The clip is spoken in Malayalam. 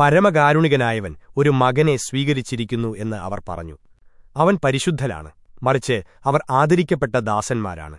പരമകാരുണികനായവൻ ഒരു മകനെ സ്വീകരിച്ചിരിക്കുന്നു എന്ന് അവർ പറഞ്ഞു. അവൻ പരിശുദ്ധനാണ്. മറിച്ച് അവർ ആദരിക്കപ്പെട്ട ദാസന്മാരാണ്.